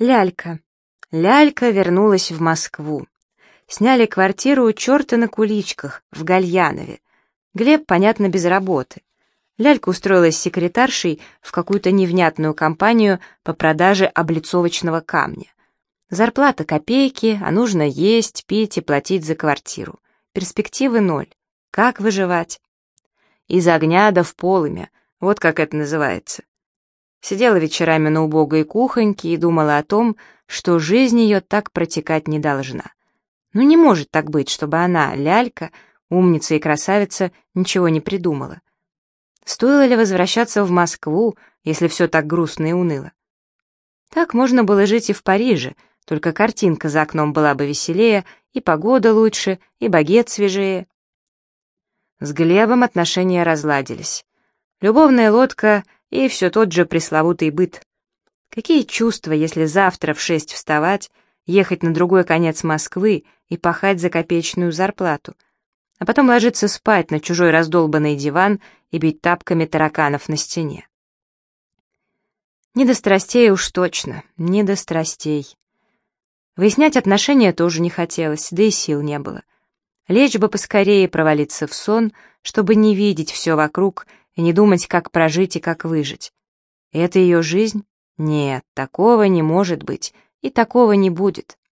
Лялька. Лялька вернулась в Москву. Сняли квартиру у черта на куличках в Гальянове. Глеб, понятно, без работы. Лялька устроилась секретаршей в какую-то невнятную компанию по продаже облицовочного камня. Зарплата копейки, а нужно есть, пить и платить за квартиру. Перспективы ноль. Как выживать? Из огня до в полымя, вот как это называется. Сидела вечерами на убогой кухоньке и думала о том, что жизнь ее так протекать не должна. Ну не может так быть, чтобы она, лялька, умница и красавица, ничего не придумала. Стоило ли возвращаться в Москву, если все так грустно и уныло? Так можно было жить и в Париже, только картинка за окном была бы веселее, и погода лучше, и багет свежее. С Глебом отношения разладились. Любовная лодка и все тот же пресловутый быт. Какие чувства, если завтра в шесть вставать, ехать на другой конец Москвы и пахать за копеечную зарплату, а потом ложиться спать на чужой раздолбанный диван и бить тапками тараканов на стене. Не до страстей уж точно, не до страстей. Выяснять отношения тоже не хотелось, да и сил не было. Лечь бы поскорее провалиться в сон, чтобы не видеть все вокруг и не думать, как прожить и как выжить. Это ее жизнь? Нет, такого не может быть, и такого не будет.